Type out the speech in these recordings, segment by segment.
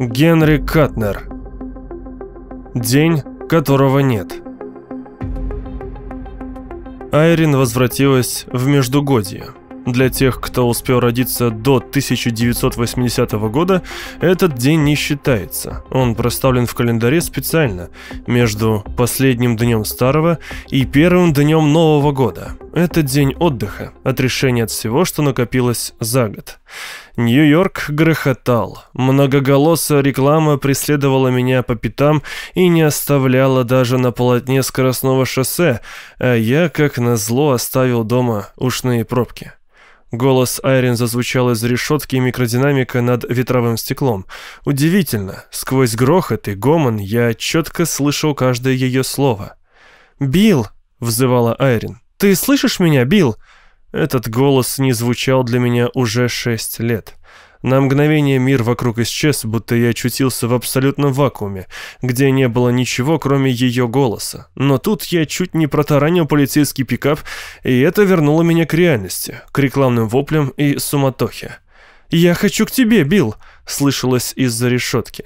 Генри Катнер. День, которого нет. Айрин возвратилась в Междугодье. Для тех, кто успел родиться до 1980 года, этот день не считается. Он проставлен в календаре специально между последним днем старого и первым днем Нового года. Это день отдыха, отрешения от всего, что накопилось за год. Нью-Йорк грохотал. Многоголосая реклама преследовала меня по пятам и не оставляла даже на полотне скоростного шоссе, а я, как назло, оставил дома ушные пробки. Голос Айрин зазвучал из решетки микродинамика над ветровым стеклом. Удивительно, сквозь грохот и гомон я четко слышал каждое ее слово. «Билл!» — взывала Айрин. «Ты слышишь меня, Билл?» Этот голос не звучал для меня уже шесть лет. На мгновение мир вокруг исчез, будто я очутился в абсолютном вакууме, где не было ничего, кроме ее голоса. Но тут я чуть не протаранил полицейский пикап, и это вернуло меня к реальности, к рекламным воплям и суматохе. «Я хочу к тебе, Билл!» — слышалось из-за решетки.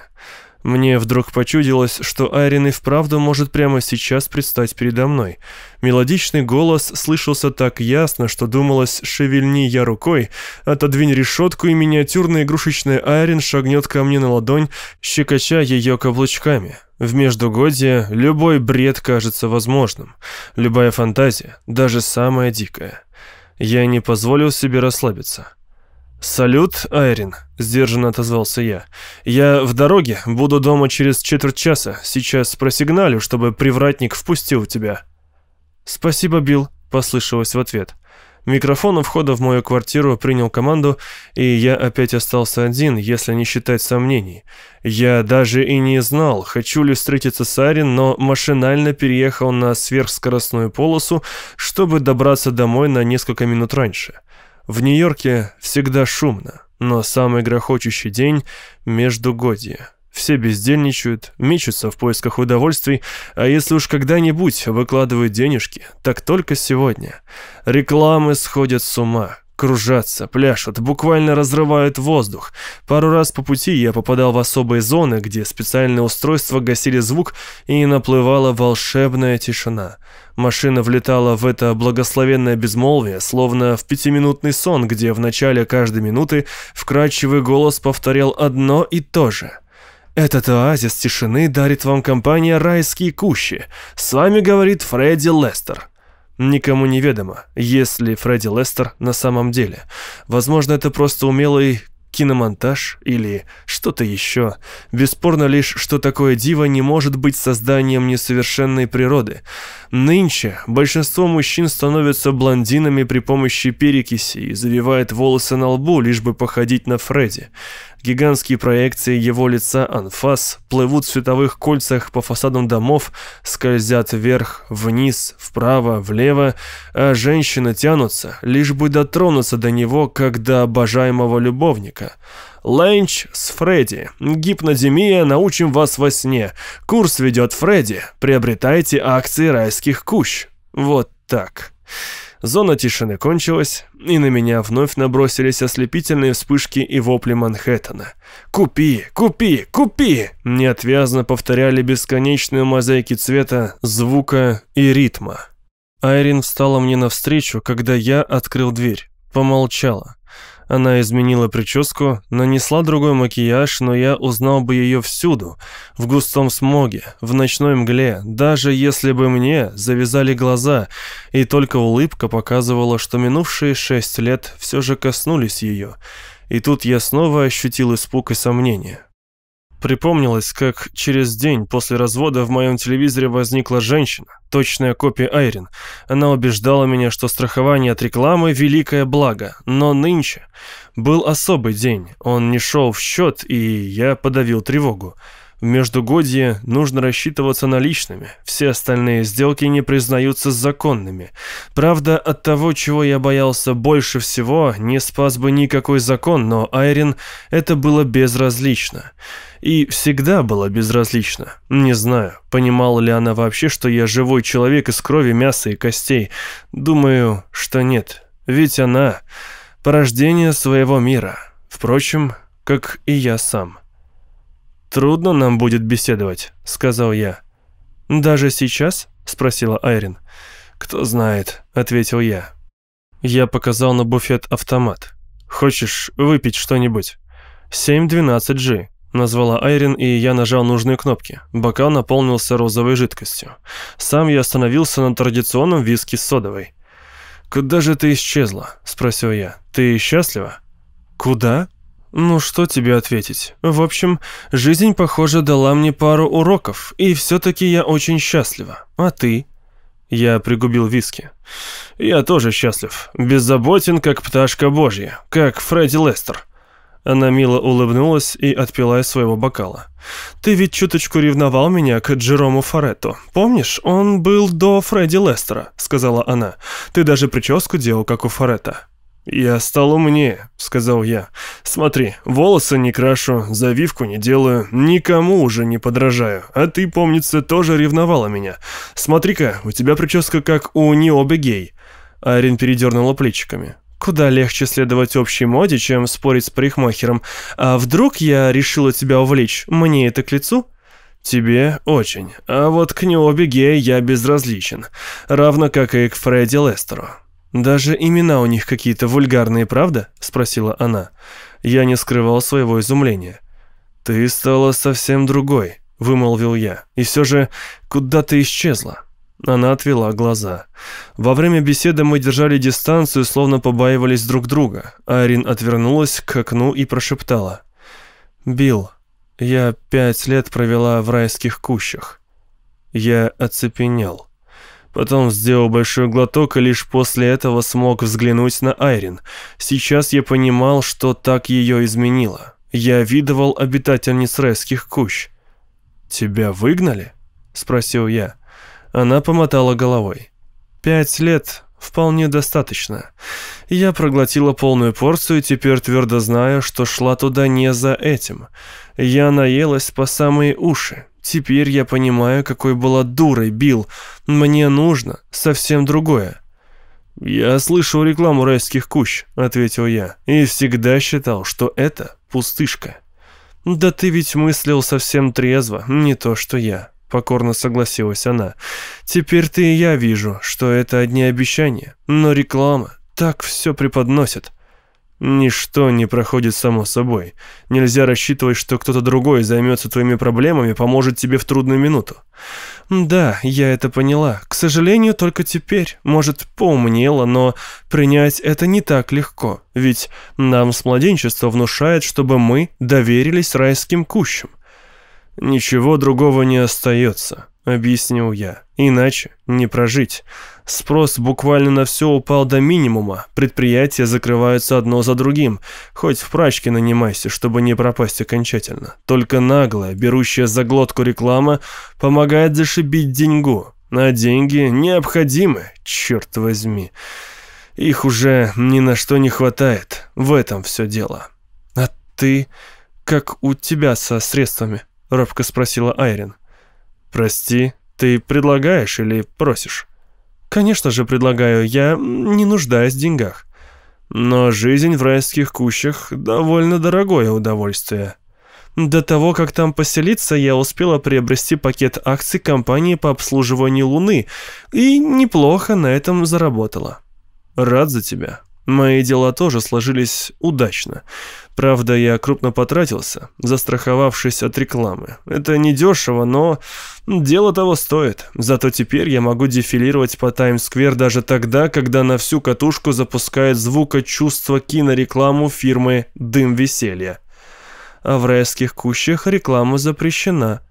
Мне вдруг почудилось, что Айрин и вправду может прямо сейчас предстать передо мной. Мелодичный голос слышался так ясно, что думалось «шевельни я рукой», отодвинь решетку, и миниатюрная игрушечная Айрин шагнет ко мне на ладонь, щекоча ее каблучками. В междугодье любой бред кажется возможным, любая фантазия, даже самая дикая. Я не позволил себе расслабиться. «Салют, Айрин», — сдержанно отозвался я. «Я в дороге, буду дома через четверть часа. Сейчас просигналю, чтобы привратник впустил тебя». «Спасибо, Билл», — послышалось в ответ. Микрофон у входа в мою квартиру принял команду, и я опять остался один, если не считать сомнений. Я даже и не знал, хочу ли встретиться с Айрин, но машинально переехал на сверхскоростную полосу, чтобы добраться домой на несколько минут раньше. В Нью-Йорке всегда шумно, но самый грохочущий день – междугодие. Все бездельничают, мечутся в поисках удовольствий, а если уж когда-нибудь выкладывают денежки, так только сегодня. Рекламы сходят с ума, кружатся, пляшут, буквально разрывают воздух. Пару раз по пути я попадал в особые зоны, где специальные устройства гасили звук и наплывала волшебная тишина. Машина влетала в это благословенное безмолвие, словно в пятиминутный сон, где в начале каждой минуты вкрадчивый голос повторял одно и то же. «Этот оазис тишины дарит вам компания «Райские кущи». С вами говорит Фредди Лестер». Никому не ведомо, есть ли Фредди Лестер на самом деле. Возможно, это просто умелый киномонтаж или что-то еще. Бесспорно лишь, что такое диво не может быть созданием несовершенной природы. Нынче большинство мужчин становятся блондинами при помощи перекиси и завивают волосы на лбу, лишь бы походить на Фредди. Гигантские проекции его лица анфас плывут в световых кольцах по фасадам домов, скользят вверх, вниз, вправо, влево, а женщины тянутся, лишь бы дотронуться до него, как до обожаемого любовника. Ленч с Фредди. Гипнодемия научим вас во сне. Курс ведет Фредди. Приобретайте акции райских кущ. Вот так. Зона тишины кончилась, и на меня вновь набросились ослепительные вспышки и вопли Манхэттена. «Купи! Купи! Купи!» Неотвязно повторяли бесконечные мозаики цвета, звука и ритма. Айрин встала мне навстречу, когда я открыл дверь. Помолчала. Она изменила прическу, нанесла другой макияж, но я узнал бы ее всюду, в густом смоге, в ночной мгле, даже если бы мне завязали глаза, и только улыбка показывала, что минувшие шесть лет все же коснулись ее. И тут я снова ощутил испуг и сомнение. Припомнилось, как через день после развода в моем телевизоре возникла женщина, точная копия Айрин. Она убеждала меня, что страхование от рекламы – великое благо. Но нынче был особый день, он не шел в счет, и я подавил тревогу. В междугодье нужно рассчитываться наличными, все остальные сделки не признаются законными. Правда, от того, чего я боялся больше всего, не спас бы никакой закон, но Айрин это было безразлично. И всегда было безразлично. Не знаю, понимала ли она вообще, что я живой человек из крови, мяса и костей. Думаю, что нет. Ведь она – порождение своего мира. Впрочем, как и я сам. «Трудно нам будет беседовать», — сказал я. «Даже сейчас?» — спросила Айрин. «Кто знает», — ответил я. Я показал на буфет автомат. «Хочешь выпить что-нибудь?» «7-12G», — назвала Айрин, и я нажал нужные кнопки. Бокал наполнился розовой жидкостью. Сам я остановился на традиционном виски с содовой. «Куда же ты исчезла?» — спросил я. «Ты счастлива?» «Куда?» «Ну, что тебе ответить? В общем, жизнь, похоже, дала мне пару уроков, и все-таки я очень счастлива. А ты?» Я пригубил виски. «Я тоже счастлив. Беззаботен, как пташка божья, как Фредди Лестер». Она мило улыбнулась и отпила из своего бокала. «Ты ведь чуточку ревновал меня к Джерому Форетту. Помнишь, он был до Фредди Лестера», — сказала она. «Ты даже прическу делал, как у Форетта». «Я стал умнее», — сказал я. «Смотри, волосы не крашу, завивку не делаю, никому уже не подражаю. А ты, помнится, тоже ревновала меня. Смотри-ка, у тебя прическа как у Ниобе Гей». Арин передернула плечиками. «Куда легче следовать общей моде, чем спорить с парикмахером. А вдруг я решила тебя увлечь? Мне это к лицу?» «Тебе очень. А вот к Ниобе Гей я безразличен. Равно как и к Фредди Лестеру». «Даже имена у них какие-то вульгарные, правда?» – спросила она. Я не скрывал своего изумления. «Ты стала совсем другой», – вымолвил я. «И все же, куда ты исчезла?» Она отвела глаза. Во время беседы мы держали дистанцию, словно побаивались друг друга. Арин отвернулась к окну и прошептала. «Билл, я пять лет провела в райских кущах». Я оцепенел. Потом сделал большой глоток и лишь после этого смог взглянуть на Айрин. Сейчас я понимал, что так ее изменило. Я видывал обитательниц райских кущ. «Тебя выгнали?» – спросил я. Она помотала головой. «Пять лет вполне достаточно. Я проглотила полную порцию теперь твердо знаю, что шла туда не за этим. Я наелась по самые уши. Теперь я понимаю, какой была дурой, Билл. Мне нужно совсем другое. «Я слышал рекламу райских кущ», — ответил я, «и всегда считал, что это пустышка». «Да ты ведь мыслил совсем трезво, не то что я», — покорно согласилась она. «Теперь ты и я вижу, что это одни обещания, но реклама так все преподносит». Ничто не проходит само собой. Нельзя рассчитывать, что кто-то другой займется твоими проблемами, поможет тебе в трудную минуту. Да, я это поняла. К сожалению, только теперь. Может, поумнела, но принять это не так легко. Ведь нам с младенчества внушает, чтобы мы доверились райским кущам. Ничего другого не остается, объяснил я. Иначе не прожить. Спрос буквально на все упал до минимума, предприятия закрываются одно за другим, хоть в прачке нанимайся, чтобы не пропасть окончательно. Только наглая, берущая за глотку реклама, помогает зашибить деньгу, а деньги необходимы, черт возьми. Их уже ни на что не хватает, в этом все дело. А ты, как у тебя со средствами? Робко спросила Айрин. Прости, ты предлагаешь или просишь? «Конечно же предлагаю, я не нуждаюсь в деньгах. Но жизнь в райских кущах – довольно дорогое удовольствие. До того, как там поселиться, я успела приобрести пакет акций компании по обслуживанию Луны и неплохо на этом заработала. Рад за тебя». Мои дела тоже сложились удачно. Правда, я крупно потратился, застраховавшись от рекламы. Это недешево, но дело того стоит. Зато теперь я могу дефилировать по Таймс-сквер даже тогда, когда на всю катушку запускает звукочувство кинорекламу фирмы «Дым веселья». А в райских кущах реклама запрещена –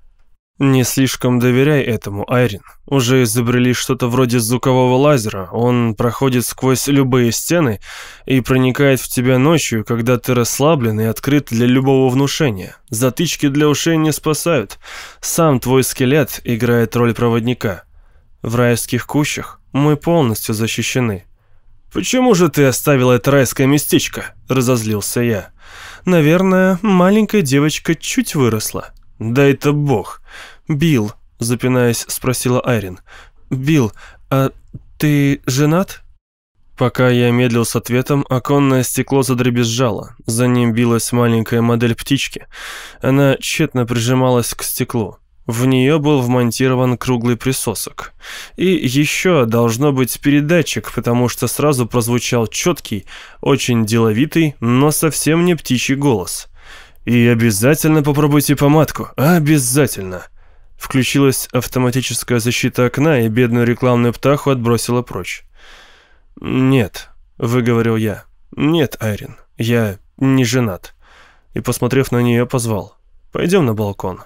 не слишком доверяй этому, Айрин. Уже изобрели что-то вроде звукового лазера. Он проходит сквозь любые стены и проникает в тебя ночью, когда ты расслаблен и открыт для любого внушения. Затычки для ушей не спасают. Сам твой скелет играет роль проводника. В райских кущах мы полностью защищены. «Почему же ты оставила это райское местечко?» – разозлился я. «Наверное, маленькая девочка чуть выросла». «Да это бог!» «Билл», — запинаясь, спросила Айрин. «Билл, а ты женат?» Пока я медлил с ответом, оконное стекло задребезжало. За ним билась маленькая модель птички. Она тщетно прижималась к стеклу. В нее был вмонтирован круглый присосок. И еще должно быть передатчик, потому что сразу прозвучал четкий, очень деловитый, но совсем не птичий голос. «И обязательно попробуйте помадку. Обязательно!» Включилась автоматическая защита окна, и бедную рекламную птаху отбросила прочь. «Нет», — выговорил я. «Нет, Айрин, я не женат». И, посмотрев на нее, позвал. «Пойдем на балкон».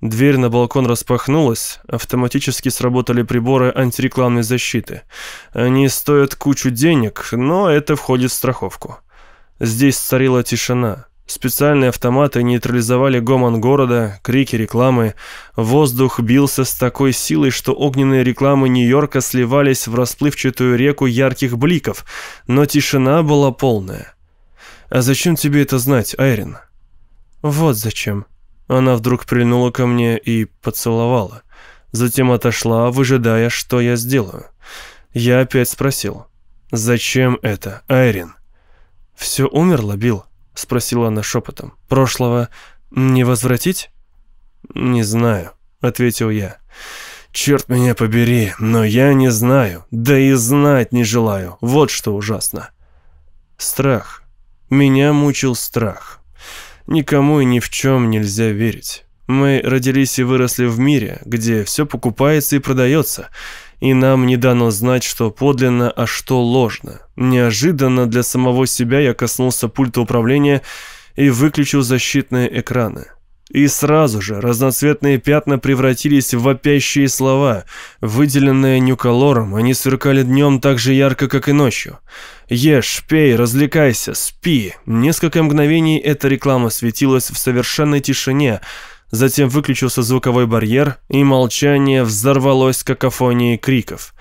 Дверь на балкон распахнулась, автоматически сработали приборы антирекламной защиты. Они стоят кучу денег, но это входит в страховку. Здесь царила тишина. Специальные автоматы нейтрализовали гомон города, крики рекламы. Воздух бился с такой силой, что огненные рекламы Нью-Йорка сливались в расплывчатую реку ярких бликов, но тишина была полная. «А зачем тебе это знать, Айрин?» «Вот зачем». Она вдруг прильнула ко мне и поцеловала. Затем отошла, выжидая, что я сделаю. Я опять спросил. «Зачем это, Айрин?» «Все умерло, Билл?» — спросила она шепотом. «Прошлого не возвратить?» «Не знаю», — ответил я. «Черт меня побери, но я не знаю, да и знать не желаю. Вот что ужасно». Страх. Меня мучил страх. Никому и ни в чем нельзя верить. Мы родились и выросли в мире, где все покупается и продается, и нам не дано знать, что подлинно, а что ложно. Неожиданно для самого себя я коснулся пульта управления и выключил защитные экраны. И сразу же разноцветные пятна превратились в вопящие слова. Выделенные нюколором, они сверкали днем так же ярко, как и ночью. «Ешь, пей, развлекайся, спи». Несколько мгновений эта реклама светилась в совершенной тишине, Затем выключился звуковой барьер, и молчание взорвалось какофонией криков.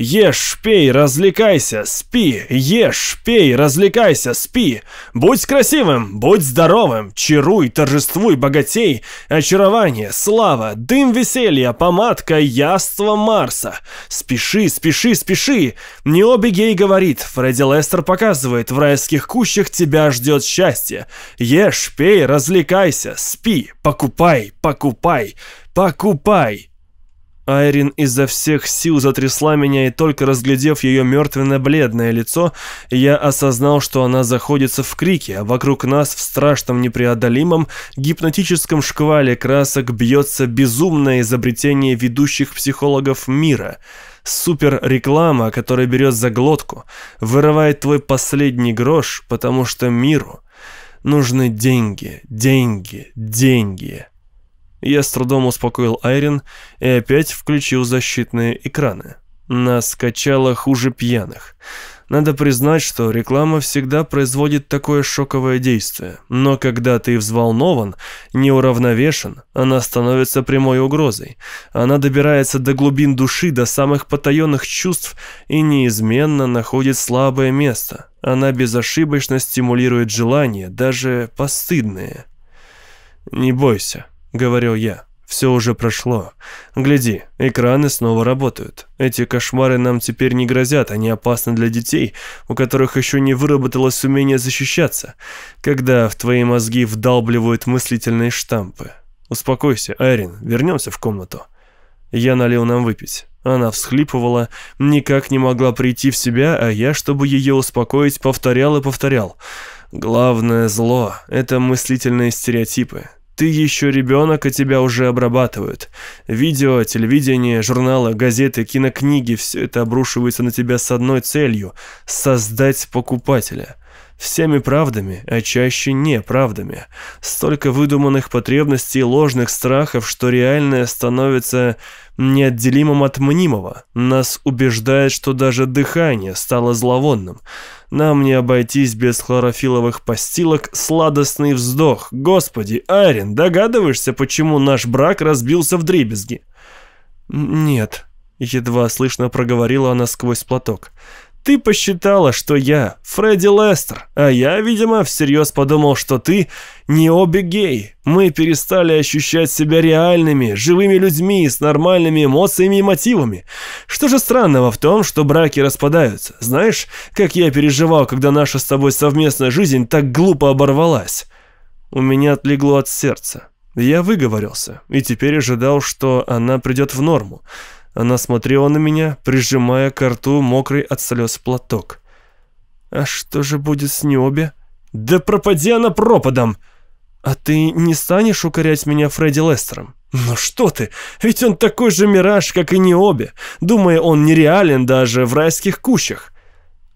Ешь, пей, развлекайся, спи, ешь, пей, развлекайся, спи. Будь красивым, будь здоровым, чаруй, торжествуй, богатей, очарование, слава, дым веселья, помадка, яство Марса. Спеши, спеши, спеши. Необигей говорит, Фредди Лестер показывает, в райских кущах тебя ждет счастье. Ешь, пей, развлекайся, спи, покупай, покупай, покупай. Айрин изо всех сил затрясла меня, и только разглядев ее мертвенно-бледное лицо, я осознал, что она заходится в крике, а вокруг нас в страшном непреодолимом гипнотическом шквале красок бьется безумное изобретение ведущих психологов мира. Суперреклама, которая берет за глотку, вырывает твой последний грош, потому что миру нужны деньги, деньги, деньги. Я с трудом успокоил Айрин и опять включил защитные экраны. Нас качало хуже пьяных. Надо признать, что реклама всегда производит такое шоковое действие. Но когда ты взволнован, неуравновешен, она становится прямой угрозой. Она добирается до глубин души, до самых потаенных чувств и неизменно находит слабое место. Она безошибочно стимулирует желания, даже постыдные. «Не бойся», — говорил я. «Все уже прошло. Гляди, экраны снова работают. Эти кошмары нам теперь не грозят, они опасны для детей, у которых еще не выработалось умение защищаться, когда в твои мозги вдалбливают мыслительные штампы. Успокойся, Айрин, вернемся в комнату». Я налил нам выпить. Она всхлипывала, никак не могла прийти в себя, а я, чтобы ее успокоить, повторял и повторял. Главное зло — это мыслительные стереотипы. Ты еще ребенок, а тебя уже обрабатывают. Видео, телевидение, журналы, газеты, кинокниги – все это обрушивается на тебя с одной целью – создать покупателя. Всеми правдами, а чаще неправдами. Столько выдуманных потребностей и ложных страхов, что реальное становится неотделимым от мнимого. Нас убеждает, что даже дыхание стало зловонным. Нам не обойтись без хлорофиловых постилок, сладостный вздох. Господи, Айрин, догадываешься, почему наш брак разбился в дребезги? Нет, едва слышно проговорила она сквозь платок. Ты посчитала, что я Фредди Лестер, а я, видимо, всерьез подумал, что ты не обе гей. Мы перестали ощущать себя реальными, живыми людьми с нормальными эмоциями и мотивами. Что же странного в том, что браки распадаются? Знаешь, как я переживал, когда наша с тобой совместная жизнь так глупо оборвалась? У меня отлегло от сердца. Я выговорился и теперь ожидал, что она придет в норму. Она смотрела на меня, прижимая к рту мокрый от слез платок. «А что же будет с Нёбе?» «Да пропади она пропадом!» «А ты не станешь укорять меня Фредди Лестером?» «Ну что ты, ведь он такой же мираж, как и Необе. Думаю, он нереален даже в райских кущах».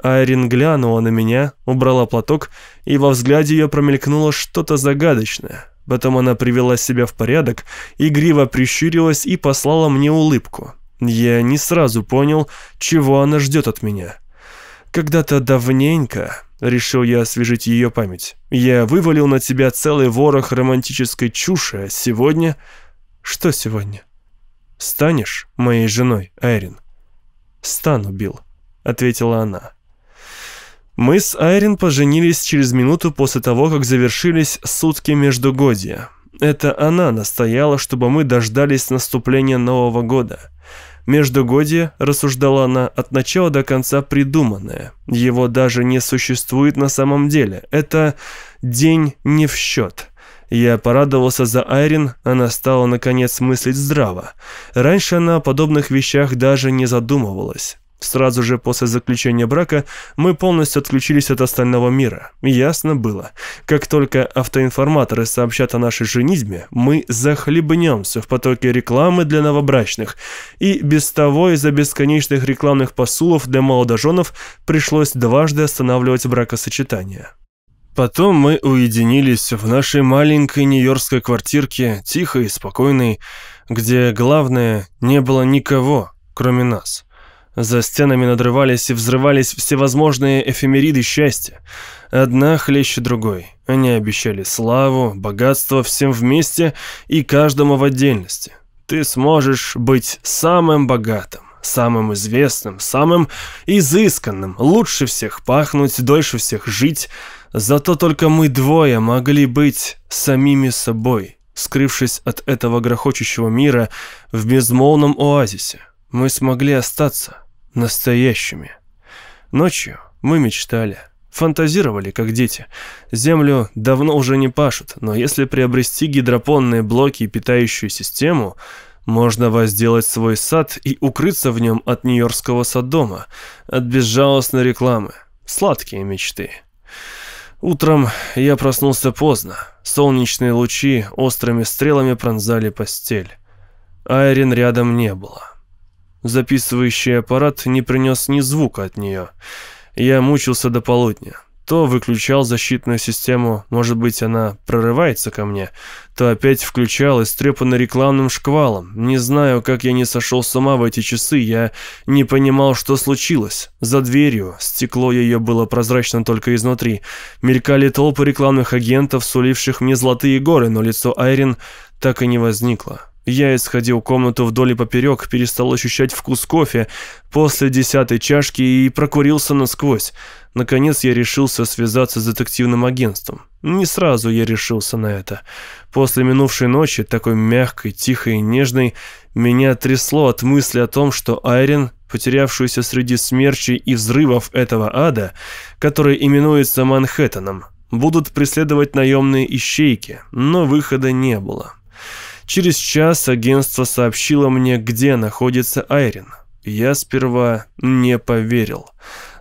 Айрин глянула на меня, убрала платок, и во взгляде ее промелькнуло что-то загадочное. Потом она привела себя в порядок, игриво прищурилась и послала мне улыбку. Я не сразу понял, чего она ждет от меня. Когда-то давненько, решил я освежить ее память, я вывалил на тебя целый ворох романтической чуши, а сегодня... Что сегодня? Станешь моей женой, Айрин? Стану, Билл, ответила она. Мы с Айрин поженились через минуту после того, как завершились сутки междугодия. Это она настояла, чтобы мы дождались наступления Нового года. Междугодие, рассуждала она, от начала до конца придуманное. Его даже не существует на самом деле. Это день не в счет. Я порадовался за Айрин, она стала наконец мыслить здраво. Раньше она о подобных вещах даже не задумывалась. Сразу же после заключения брака мы полностью отключились от остального мира. Ясно было, как только автоинформаторы сообщат о нашей женитьбе, мы захлебнемся в потоке рекламы для новобрачных, и без того из-за бесконечных рекламных посулов для молодоженов пришлось дважды останавливать бракосочетание. Потом мы уединились в нашей маленькой нью-йоркской квартирке, тихой и спокойной, где, главное, не было никого, кроме нас. За стенами надрывались и взрывались всевозможные эфемериды счастья. Одна хлеще другой. Они обещали славу, богатство всем вместе и каждому в отдельности. Ты сможешь быть самым богатым, самым известным, самым изысканным, лучше всех пахнуть, дольше всех жить. Зато только мы двое могли быть самими собой, скрывшись от этого грохочущего мира в безмолвном оазисе. Мы смогли остаться настоящими. Ночью мы мечтали, фантазировали, как дети. Землю давно уже не пашут, но если приобрести гидропонные блоки и питающую систему, можно возделать свой сад и укрыться в нем от нью-йоркского садома, от безжалостной рекламы. Сладкие мечты. Утром я проснулся поздно. Солнечные лучи острыми стрелами пронзали постель. Айрин рядом не было. Записывающий аппарат не принес ни звука от нее. Я мучился до полудня. То выключал защитную систему, может быть, она прорывается ко мне, то опять включал, истрепанный рекламным шквалом. Не знаю, как я не сошел с ума в эти часы, я не понимал, что случилось. За дверью, стекло ее было прозрачно только изнутри, мелькали толпы рекламных агентов, суливших мне золотые горы, но лицо Айрин так и не возникло. Я исходил комнату вдоль и поперек, перестал ощущать вкус кофе после десятой чашки и прокурился насквозь. Наконец я решился связаться с детективным агентством. Не сразу я решился на это. После минувшей ночи, такой мягкой, тихой и нежной, меня трясло от мысли о том, что Айрин, потерявшуюся среди смерчей и взрывов этого ада, который именуется Манхэттеном, будут преследовать наемные ищейки, но выхода не было. Через час агентство сообщило мне, где находится Айрин. Я сперва не поверил.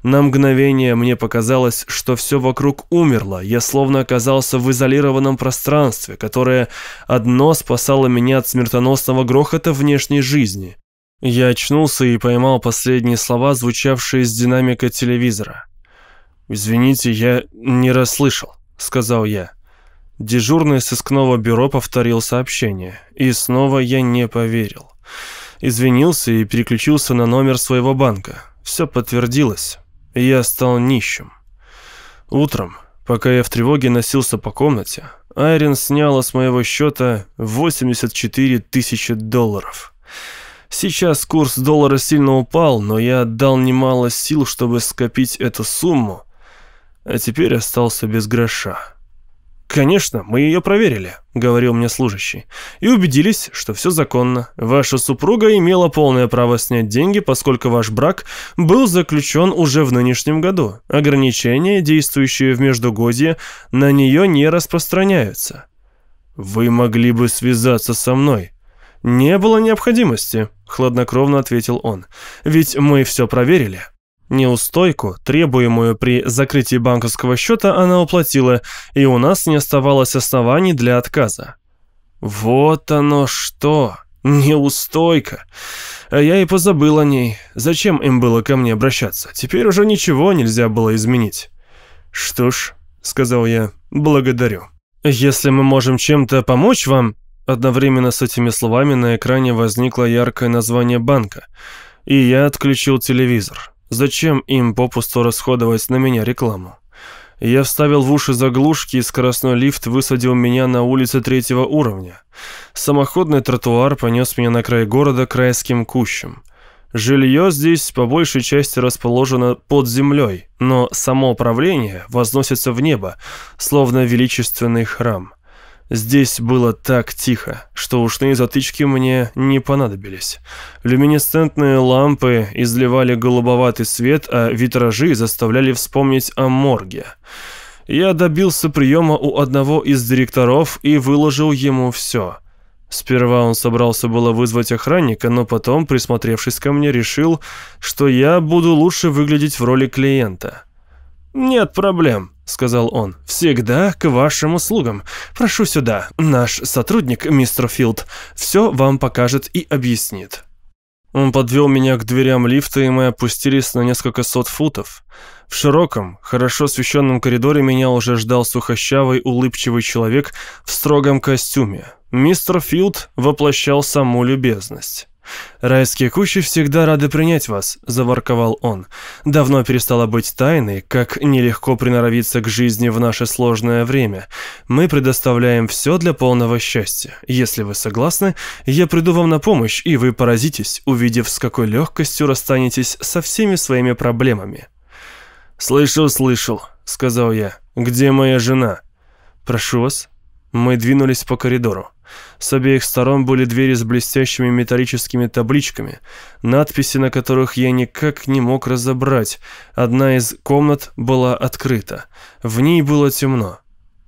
На мгновение мне показалось, что все вокруг умерло. Я словно оказался в изолированном пространстве, которое одно спасало меня от смертоносного грохота внешней жизни. Я очнулся и поймал последние слова, звучавшие из динамика телевизора. «Извините, я не расслышал», — сказал я. Дежурный сыскного бюро повторил сообщение, и снова я не поверил. Извинился и переключился на номер своего банка. Все подтвердилось. Я стал нищим. Утром, пока я в тревоге носился по комнате, Айрин сняла с моего счета 84 тысячи долларов. Сейчас курс доллара сильно упал, но я отдал немало сил, чтобы скопить эту сумму, а теперь остался без гроша. «Конечно, мы ее проверили», — говорил мне служащий, «и убедились, что все законно. Ваша супруга имела полное право снять деньги, поскольку ваш брак был заключен уже в нынешнем году. Ограничения, действующие в Междугодье, на нее не распространяются». «Вы могли бы связаться со мной». «Не было необходимости», — хладнокровно ответил он, «ведь мы все проверили». Неустойку, требуемую при закрытии банковского счета, она уплатила, и у нас не оставалось оснований для отказа. Вот оно что! Неустойка! А я и позабыл о ней. Зачем им было ко мне обращаться? Теперь уже ничего нельзя было изменить. Что ж, сказал я, благодарю. Если мы можем чем-то помочь вам... Одновременно с этими словами на экране возникло яркое название банка, и я отключил телевизор. Зачем им попусту расходовать на меня рекламу? Я вставил в уши заглушки, и скоростной лифт высадил меня на улице третьего уровня. Самоходный тротуар понес меня на край города к райским кущам. Жилье здесь по большей части расположено под землей, но само управление возносится в небо, словно величественный храм. Здесь было так тихо, что ушные затычки мне не понадобились. Люминесцентные лампы изливали голубоватый свет, а витражи заставляли вспомнить о морге. Я добился приема у одного из директоров и выложил ему все. Сперва он собрался было вызвать охранника, но потом, присмотревшись ко мне, решил, что я буду лучше выглядеть в роли клиента. «Нет проблем», — сказал он. «Всегда к вашим услугам. Прошу сюда. Наш сотрудник, мистер Филд, все вам покажет и объяснит». Он подвел меня к дверям лифта, и мы опустились на несколько сот футов. В широком, хорошо освещенном коридоре меня уже ждал сухощавый, улыбчивый человек в строгом костюме. Мистер Филд воплощал саму любезность. «Райские кущи всегда рады принять вас», — заворковал он. «Давно перестало быть тайной, как нелегко приноровиться к жизни в наше сложное время. Мы предоставляем все для полного счастья. Если вы согласны, я приду вам на помощь, и вы поразитесь, увидев, с какой легкостью расстанетесь со всеми своими проблемами». «Слышал, слышал», — сказал я. «Где моя жена?» «Прошу вас». Мы двинулись по коридору. С обеих сторон были двери с блестящими металлическими табличками, надписи на которых я никак не мог разобрать. Одна из комнат была открыта. В ней было темно.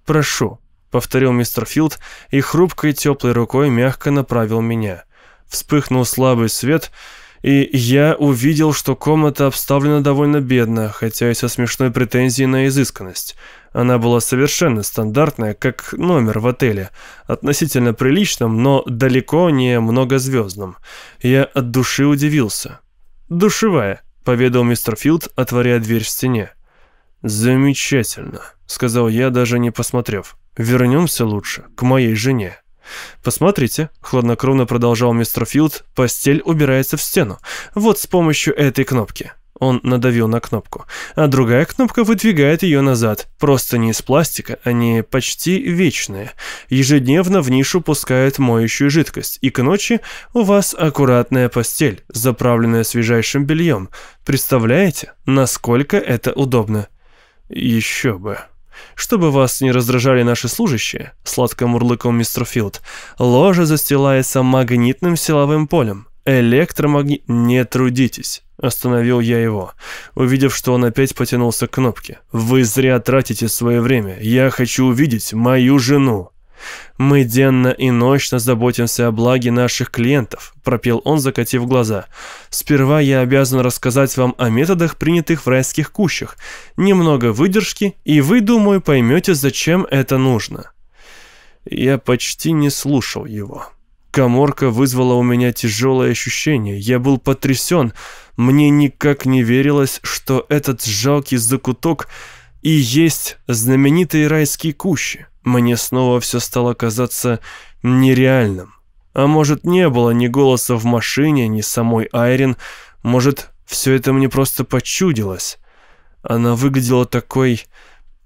«Прошу», — повторил мистер Филд и хрупкой теплой рукой мягко направил меня. Вспыхнул слабый свет — и я увидел, что комната обставлена довольно бедно, хотя и со смешной претензией на изысканность. Она была совершенно стандартная, как номер в отеле, относительно приличном, но далеко не многозвездном. Я от души удивился. «Душевая», — поведал мистер Филд, отворяя дверь в стене. «Замечательно», — сказал я, даже не посмотрев. «Вернемся лучше к моей жене». «Посмотрите», — хладнокровно продолжал мистер Филд, — «постель убирается в стену. Вот с помощью этой кнопки». Он надавил на кнопку. А другая кнопка выдвигает ее назад. Просто не из пластика, они почти вечные. Ежедневно в нишу пускают моющую жидкость. И к ночи у вас аккуратная постель, заправленная свежайшим бельем. Представляете, насколько это удобно? Еще бы. Чтобы вас не раздражали наши служащие, сладко мурлыкал мистер Филд, ложа застилается магнитным силовым полем. Электромагнит... Не трудитесь. Остановил я его, увидев, что он опять потянулся к кнопке. «Вы зря тратите свое время. Я хочу увидеть мою жену». «Мы денно и ночно заботимся о благе наших клиентов», – пропел он, закатив глаза. «Сперва я обязан рассказать вам о методах, принятых в райских кущах. Немного выдержки, и вы, думаю, поймете, зачем это нужно». Я почти не слушал его. Коморка вызвала у меня тяжелое ощущение. Я был потрясен. Мне никак не верилось, что этот жалкий закуток и есть знаменитые райские кущи. Мне снова все стало казаться нереальным. А может, не было ни голоса в машине, ни самой Айрин. Может, все это мне просто почудилось. Она выглядела такой...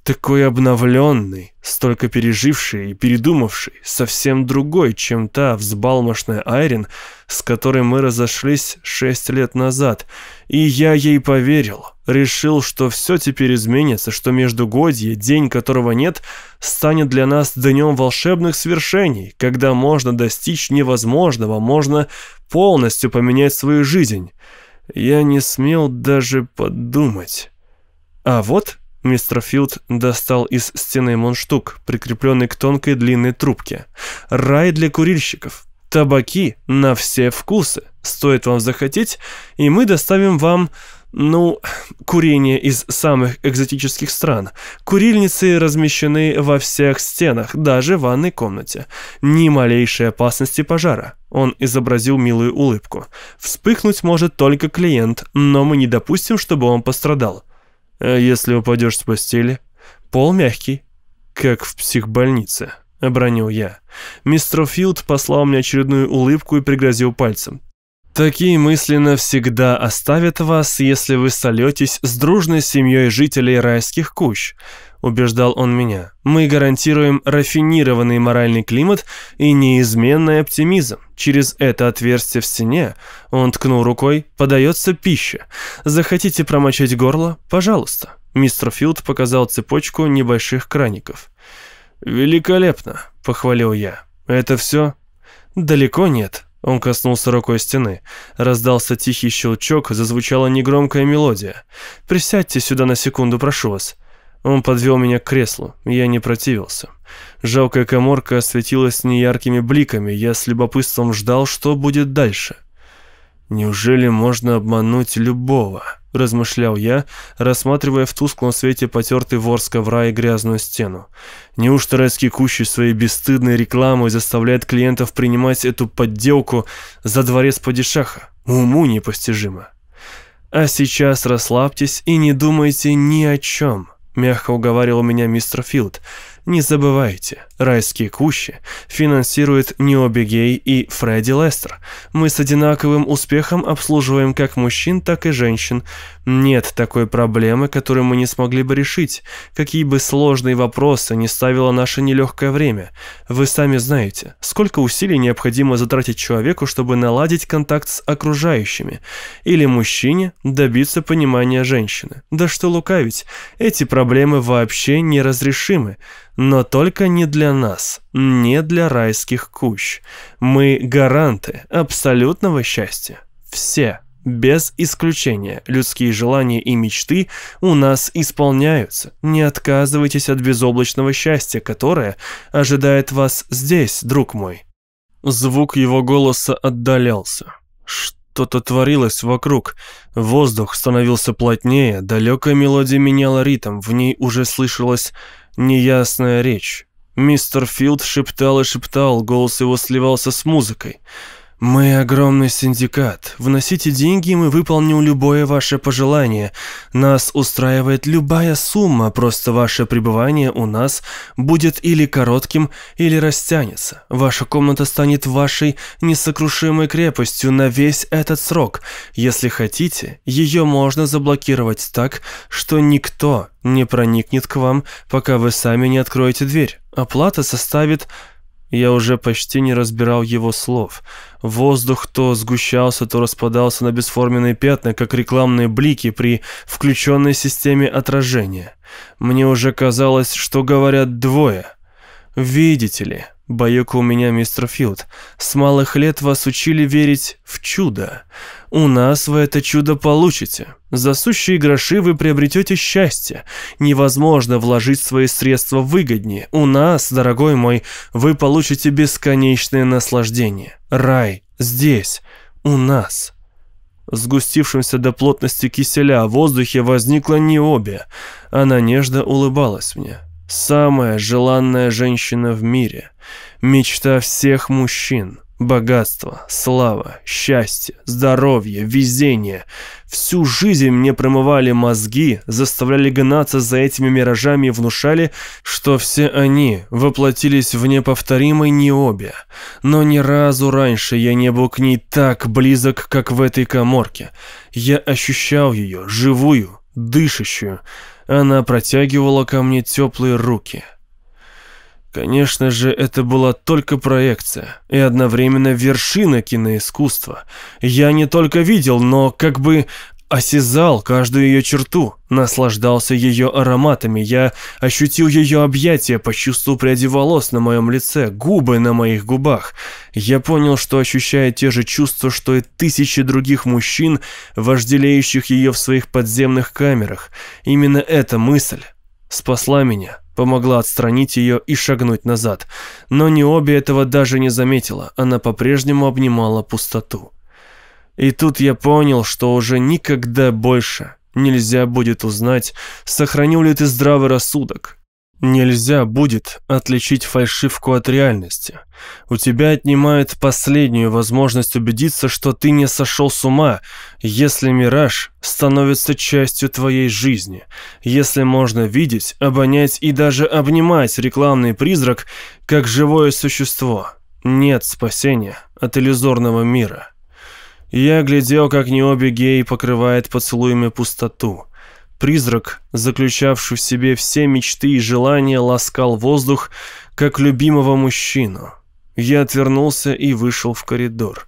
такой обновленный, столько переживший и передумавший, совсем другой, чем та взбалмошная Айрин, с которой мы разошлись шесть лет назад. И я ей поверил, решил, что все теперь изменится, что междугодье, день которого нет, станет для нас днем волшебных свершений, когда можно достичь невозможного, можно полностью поменять свою жизнь. Я не смел даже подумать. А вот Мистер Филд достал из стены мундштук, прикрепленный к тонкой длинной трубке. Рай для курильщиков. Табаки на все вкусы. Стоит вам захотеть, и мы доставим вам, ну, курение из самых экзотических стран. Курильницы размещены во всех стенах, даже в ванной комнате. Ни малейшей опасности пожара. Он изобразил милую улыбку. Вспыхнуть может только клиент, но мы не допустим, чтобы он пострадал. А если упадешь с постели? Пол мягкий, как в психбольнице, обронил я. Мистер Филд послал мне очередную улыбку и пригрозил пальцем. Такие мысли навсегда оставят вас, если вы сольетесь с дружной семьей жителей райских кущ убеждал он меня. Мы гарантируем рафинированный моральный климат и неизменный оптимизм. Через это отверстие в стене, он ткнул рукой, подается пища. Захотите промочить горло? Пожалуйста. Мистер Филд показал цепочку небольших краников. «Великолепно», — похвалил я. «Это все?» «Далеко нет», он коснулся рукой стены. Раздался тихий щелчок, зазвучала негромкая мелодия. «Присядьте сюда на секунду, прошу вас». Он подвел меня к креслу, я не противился. Жалкая коморка осветилась неяркими бликами, я с любопытством ждал, что будет дальше. «Неужели можно обмануть любого?» – размышлял я, рассматривая в тусклом свете потертый вор с ковра и грязную стену. «Неужто райский кущи своей бесстыдной рекламой заставляет клиентов принимать эту подделку за дворец падишаха? Уму непостижимо». «А сейчас расслабьтесь и не думайте ни о чем» мягко уговаривал меня мистер Филд. Не забывайте, райские кущи финансирует Необи Гей и Фредди Лестер. Мы с одинаковым успехом обслуживаем как мужчин, так и женщин. Нет такой проблемы, которую мы не смогли бы решить, какие бы сложные вопросы не ставило наше нелегкое время. Вы сами знаете, сколько усилий необходимо затратить человеку, чтобы наладить контакт с окружающими, или мужчине добиться понимания женщины. Да что лукавить, эти проблемы вообще неразрешимы. Но только не для нас, не для райских кущ. Мы гаранты абсолютного счастья. Все, без исключения, людские желания и мечты у нас исполняются. Не отказывайтесь от безоблачного счастья, которое ожидает вас здесь, друг мой. Звук его голоса отдалялся. Что-то творилось вокруг. Воздух становился плотнее, далекая мелодия меняла ритм, в ней уже слышалось неясная речь. Мистер Филд шептал и шептал, голос его сливался с музыкой. «Мы огромный синдикат. Вносите деньги, и мы выполним любое ваше пожелание. Нас устраивает любая сумма, просто ваше пребывание у нас будет или коротким, или растянется. Ваша комната станет вашей несокрушимой крепостью на весь этот срок. Если хотите, ее можно заблокировать так, что никто не проникнет к вам, пока вы сами не откроете дверь. Оплата составит я уже почти не разбирал его слов. Воздух то сгущался, то распадался на бесформенные пятна, как рекламные блики при включенной системе отражения. Мне уже казалось, что говорят двое. «Видите ли, Баюка у меня, мистер Филд, с малых лет вас учили верить в чудо. У нас вы это чудо получите. За сущие гроши вы приобретете счастье. Невозможно вложить свои средства выгоднее. У нас, дорогой мой, вы получите бесконечное наслаждение. Рай здесь, у нас. Сгустившимся до плотности киселя в воздухе возникла необе. Она нежно улыбалась мне. Самая желанная женщина в мире. Мечта всех мужчин. Богатство, слава, счастье, здоровье, везение. Всю жизнь мне промывали мозги, заставляли гнаться за этими миражами и внушали, что все они воплотились в неповторимой необе. Но ни разу раньше я не был к ней так близок, как в этой коморке. Я ощущал ее, живую, дышащую. Она протягивала ко мне теплые руки. Конечно же, это была только проекция и одновременно вершина киноискусства. Я не только видел, но как бы осязал каждую ее черту, наслаждался ее ароматами. Я ощутил ее объятия, почувствовал пряди волос на моем лице, губы на моих губах. Я понял, что ощущаю те же чувства, что и тысячи других мужчин, вожделеющих ее в своих подземных камерах. Именно эта мысль спасла меня, помогла отстранить ее и шагнуть назад. Но не обе этого даже не заметила, она по-прежнему обнимала пустоту. И тут я понял, что уже никогда больше нельзя будет узнать, сохранил ли ты здравый рассудок. Нельзя будет отличить фальшивку от реальности. У тебя отнимают последнюю возможность убедиться, что ты не сошел с ума, если мираж становится частью твоей жизни, если можно видеть, обонять и даже обнимать рекламный призрак как живое существо. Нет спасения от иллюзорного мира. Я глядел, как Необи Гей покрывает поцелуями пустоту. Призрак, заключавший в себе все мечты и желания, ласкал воздух, как любимого мужчину. Я отвернулся и вышел в коридор.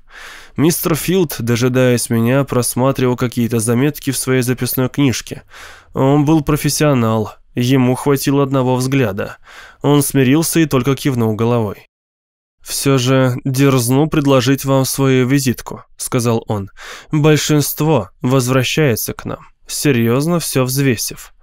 Мистер Филд, дожидаясь меня, просматривал какие-то заметки в своей записной книжке. Он был профессионал, ему хватило одного взгляда. Он смирился и только кивнул головой. «Все же дерзну предложить вам свою визитку», — сказал он. «Большинство возвращается к нам, серьезно все взвесив».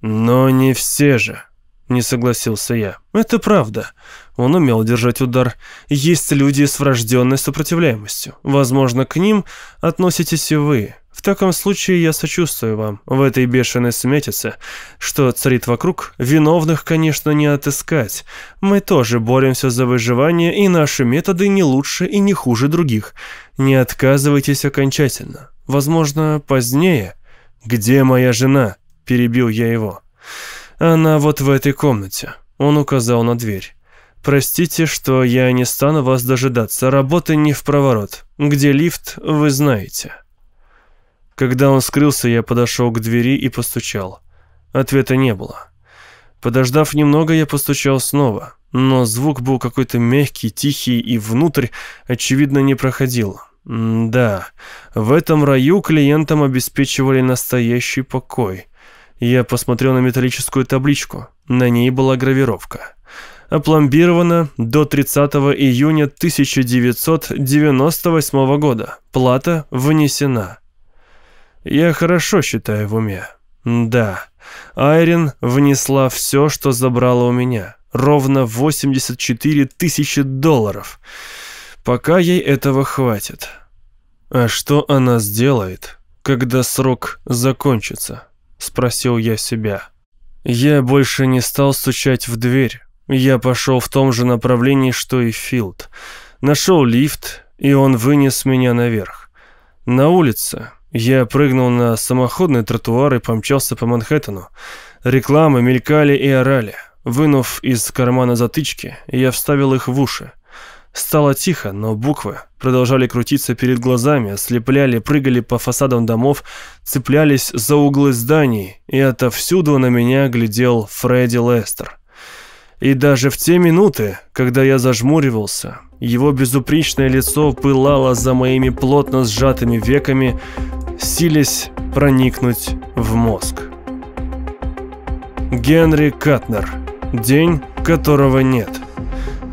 «Но не все же», — не согласился я. «Это правда. Он умел держать удар. Есть люди с врожденной сопротивляемостью. Возможно, к ним относитесь и вы. В таком случае я сочувствую вам в этой бешеной сметице, что царит вокруг. Виновных, конечно, не отыскать. Мы тоже боремся за выживание, и наши методы не лучше и не хуже других. Не отказывайтесь окончательно. Возможно, позднее. «Где моя жена?» – перебил я его. «Она вот в этой комнате». Он указал на дверь. «Простите, что я не стану вас дожидаться. Работа не в проворот. Где лифт, вы знаете». Когда он скрылся, я подошел к двери и постучал. Ответа не было. Подождав немного, я постучал снова, но звук был какой-то мягкий, тихий и внутрь, очевидно, не проходил. Да, в этом раю клиентам обеспечивали настоящий покой. Я посмотрел на металлическую табличку. На ней была гравировка. Опломбировано до 30 июня 1998 года. Плата внесена. Я хорошо считаю в уме. Да, Айрин внесла все, что забрала у меня. Ровно 84 тысячи долларов. Пока ей этого хватит. А что она сделает, когда срок закончится? Спросил я себя. Я больше не стал стучать в дверь. Я пошел в том же направлении, что и Филд. Нашел лифт, и он вынес меня наверх. На улице я прыгнул на самоходный тротуар и помчался по Манхэттену. Рекламы мелькали и орали. Вынув из кармана затычки, я вставил их в уши. Стало тихо, но буквы продолжали крутиться перед глазами, ослепляли, прыгали по фасадам домов, цеплялись за углы зданий, и отовсюду на меня глядел Фредди Лестер. И даже в те минуты, когда я зажмуривался, его безупречное лицо пылало за моими плотно сжатыми веками, силясь проникнуть в мозг. Генри Катнер. День, которого нет.